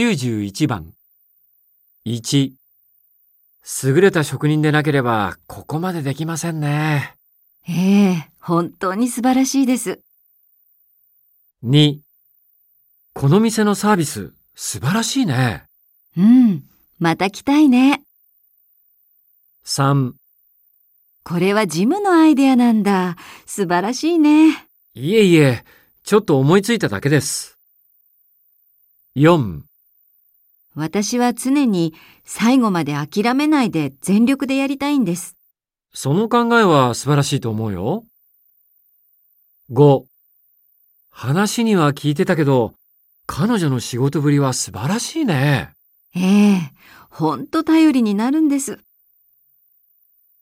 91番。1。優れた職人でなければここまでできませんね。ええ本当に素晴らしいです。2。この店のサービス素晴らしいね。うん、また来たいね。3。これはジムのアイデアなんだ。素晴らしいね。いえいえ、ちょっと思いついただけです。4。私は常に最後まで諦めないで全力でやりたいんです。その考えは素晴らしいと思うよ。5. 話には聞いてたけど、彼女の仕事ぶりは素晴らしいね。ええほんと頼りになるんです。